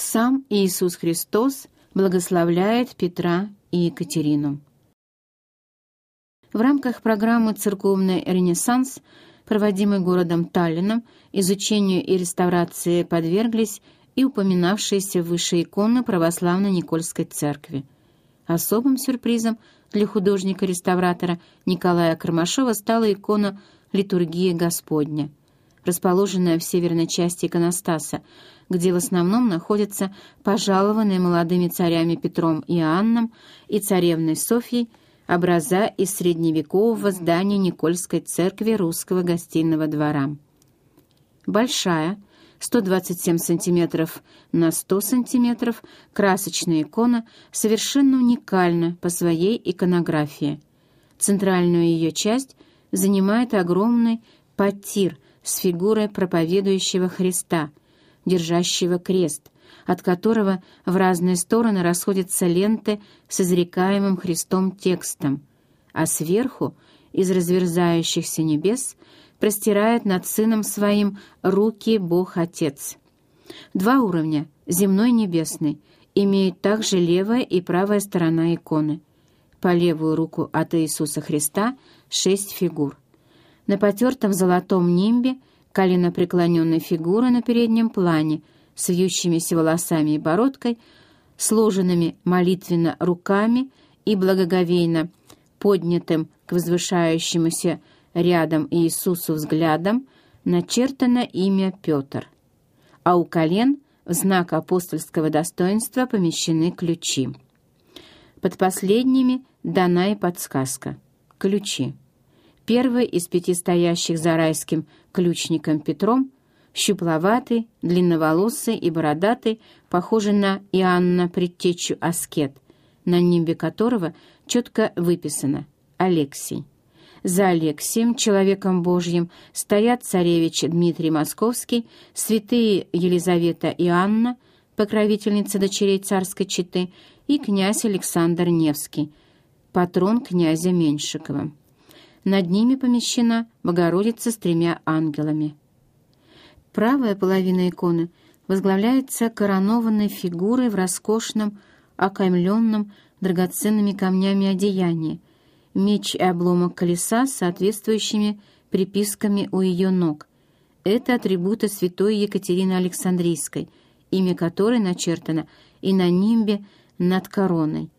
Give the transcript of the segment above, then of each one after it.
Сам Иисус Христос благословляет Петра и Екатерину. В рамках программы «Церковный ренессанс», проводимой городом Таллином, изучению и реставрации подверглись и упоминавшиеся выше иконы православной Никольской церкви. Особым сюрпризом для художника-реставратора Николая Кармашова стала икона «Литургия Господня», расположенная в северной части иконостаса, где в основном находятся пожалованные молодыми царями Петром и Анном и царевной Софьей образа из средневекового здания Никольской церкви русского гостиного двора. Большая, 127 сантиметров на 100 сантиметров, красочная икона совершенно уникальна по своей иконографии. Центральную ее часть занимает огромный потир с фигурой проповедующего Христа, держащего крест – от которого в разные стороны расходятся ленты с изрекаемым Христом текстом, а сверху, из разверзающихся небес, простирает над Сыном Своим руки Бог Отец. Два уровня, земной и небесный, имеют также левая и правая сторона иконы. По левую руку от Иисуса Христа шесть фигур. На потертом золотом нимбе коленопреклоненной фигуры на переднем плане – с вьющимися волосами и бородкой, сложенными молитвенно руками и благоговейно поднятым к возвышающемуся рядом Иисусу взглядом, начертано имя Петр, а у колен в знак апостольского достоинства помещены ключи. Под последними дана и подсказка — ключи. Первый из пяти стоящих за райским ключником Петром — щупловатый, длинноволосый и бородатый, похожий на Иоанна Предтечу Аскет, на нимбе которого четко выписано «Алексий». За Алексием, человеком Божьим, стоят царевич Дмитрий Московский, святые Елизавета и Анна, покровительница дочерей царской четы, и князь Александр Невский, патрон князя Меньшикова. Над ними помещена Богородица с тремя ангелами. Правая половина иконы возглавляется коронованной фигурой в роскошном, окаймленном драгоценными камнями одеянии, меч и обломок колеса с соответствующими приписками у ее ног. Это атрибуты святой Екатерины Александрийской, имя которой начертано и на нимбе над короной.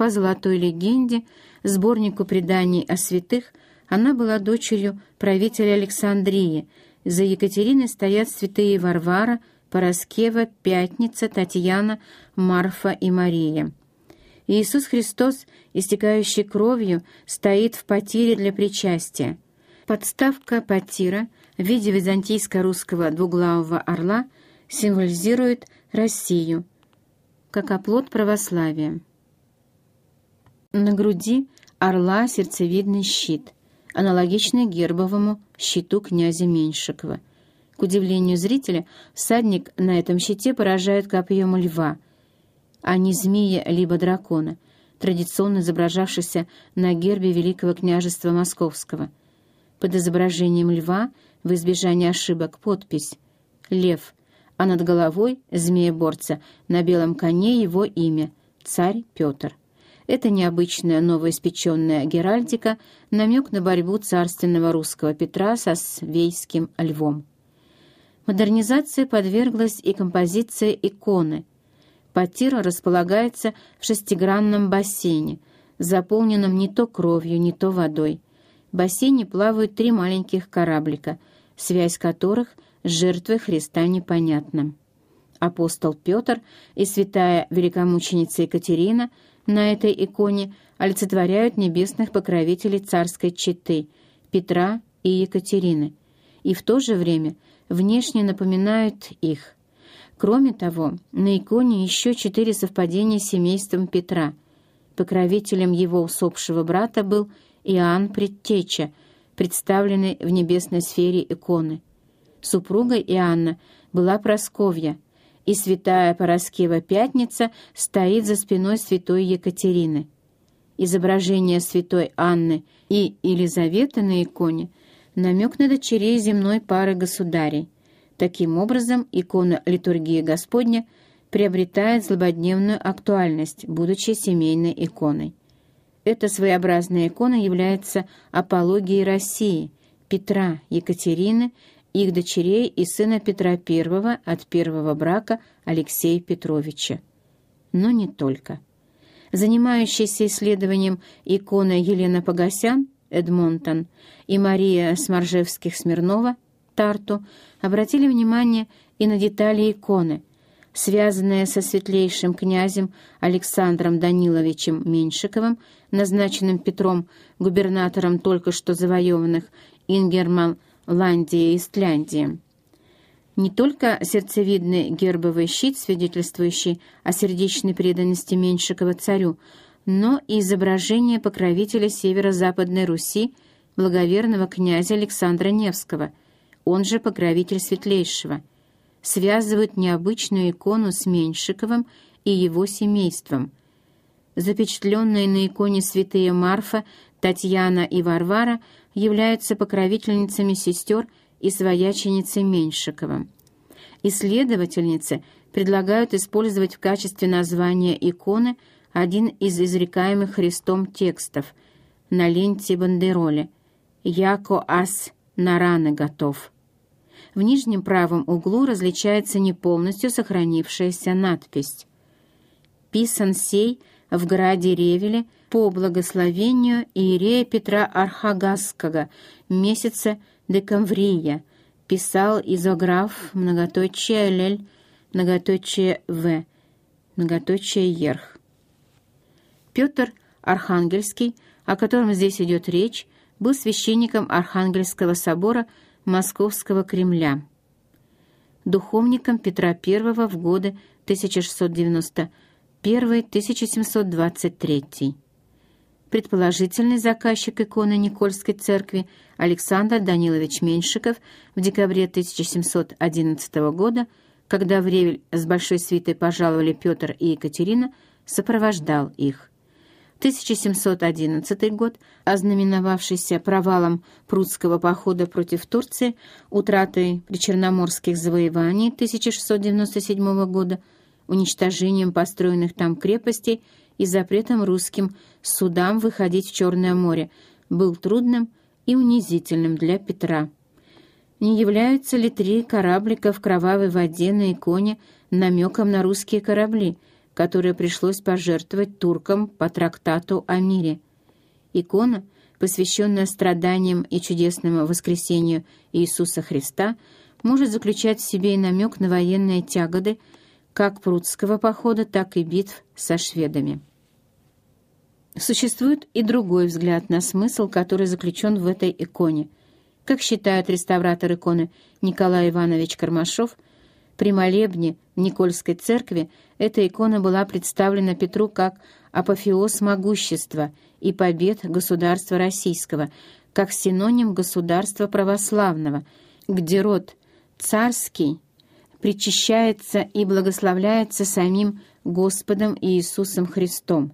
По золотой легенде, сборнику преданий о святых, она была дочерью правителя Александрии – за Екатериной стоят святые Варвара, Пороскева, Пятница, Татьяна, Марфа и Мария. Иисус Христос, истекающий кровью, стоит в потире для причастия. Подставка потира в виде византийско-русского двуглавого орла символизирует Россию, как оплот православия. На груди орла сердцевидный щит – аналогичный гербовому щиту князя Меньшикова. К удивлению зрителя, всадник на этом щите поражает копьем льва, а не змея либо дракона, традиционно изображавшийся на гербе Великого княжества Московского. Под изображением льва, в избежание ошибок, подпись «Лев», а над головой змееборца на белом коне его имя — царь Петр. Эта необычная новоиспеченная геральдика — намек на борьбу царственного русского Петра со свейским львом. Модернизация подверглась и композиция иконы. Потира располагается в шестигранном бассейне, заполненном не то кровью, не то водой. В бассейне плавают три маленьких кораблика, связь которых с жертвой Христа непонятна. Апостол Петр и святая великомученица Екатерина — на этой иконе олицетворяют небесных покровителей царской четы Петра и Екатерины, и в то же время внешне напоминают их. Кроме того, на иконе еще четыре совпадения с семейством Петра. Покровителем его усопшего брата был Иоанн Предтеча, представленный в небесной сфере иконы. Супругой Иоанна была Просковья – и святая Пороскева Пятница стоит за спиной святой Екатерины. Изображение святой Анны и Елизаветы на иконе — намек на дочерей земной пары государей. Таким образом, икона «Литургия Господня» приобретает злободневную актуальность, будучи семейной иконой. Эта своеобразная икона является апологией России, Петра, Екатерины, их дочерей и сына Петра I от первого брака Алексея Петровича. Но не только. Занимающаяся исследованием иконы Елена Погосян, Эдмонтон, и Мария Сморжевских-Смирнова, Тарту, обратили внимание и на детали иконы – связанная со светлейшим князем Александром Даниловичем Меньшиковым, назначенным Петром губернатором только что завоеванных Ингерман, Ландии и Истляндии. Не только сердцевидный гербовый щит, свидетельствующий о сердечной преданности Меньшикова царю, но и изображение покровителя северо-западной Руси, благоверного князя Александра Невского, он же покровитель светлейшего – связывают необычную икону с Меньшиковым и его семейством. Запечатленные на иконе святые Марфа, Татьяна и Варвара являются покровительницами сестер и свояченицей Меньшикова. Исследовательницы предлагают использовать в качестве названия иконы один из изрекаемых Христом текстов на ленте бандероле «Яко ас на раны готов». В нижнем правом углу различается не полностью сохранившаяся надпись. «Писан сей в граде Ревеле по благословению Иерея Петра Архагасского месяца декамврия, писал изограф многоточие лель, многоточие в, многоточие ерх». Петр Архангельский, о котором здесь идет речь, был священником Архангельского собора Московского Кремля, духовником Петра I в годы 1691-1723. Предположительный заказчик иконы Никольской церкви Александр Данилович Меньшиков в декабре 1711 года, когда в Ревель с большой свитой пожаловали Петр и Екатерина, сопровождал их. 1711 год, ознаменовавшийся провалом прудского похода против Турции, утратой причерноморских завоеваний 1697 года, уничтожением построенных там крепостей и запретом русским судам выходить в Черное море, был трудным и унизительным для Петра. Не являются ли три кораблика в кровавой воде на иконе намеком на русские корабли – которое пришлось пожертвовать туркам по трактату о мире. Икона, посвященная страданиям и чудесному воскресению Иисуса Христа, может заключать в себе и намек на военные тяготы как прудского похода, так и битв со шведами. Существует и другой взгляд на смысл, который заключен в этой иконе. Как считает реставратор иконы Николай Иванович Кармашов – при молебне Никольской церкви эта икона была представлена Петру как апофеоз могущества и побед государства российского, как синоним государства православного, где род царский причащается и благословляется самим Господом Иисусом Христом.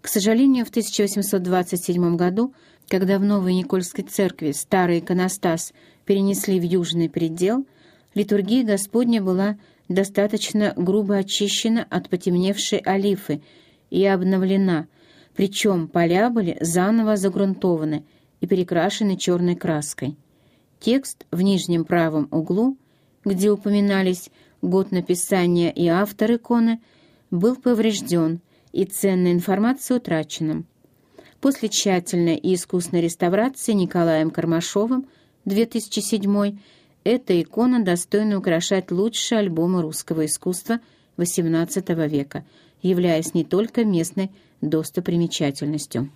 К сожалению, в 1827 году, когда в Новой Никольской церкви старый иконостас перенесли в Южный предел – Литургия Господня была достаточно грубо очищена от потемневшей олифы и обновлена, причем поля были заново загрунтованы и перекрашены черной краской. Текст в нижнем правом углу, где упоминались год написания и автор иконы, был поврежден и ценная информация утрачена. После тщательной и искусной реставрации Николаем Кармашовым 2007 эта икона достойна украшать лучшие альбомы русского искусства XVIII века, являясь не только местной достопримечательностью.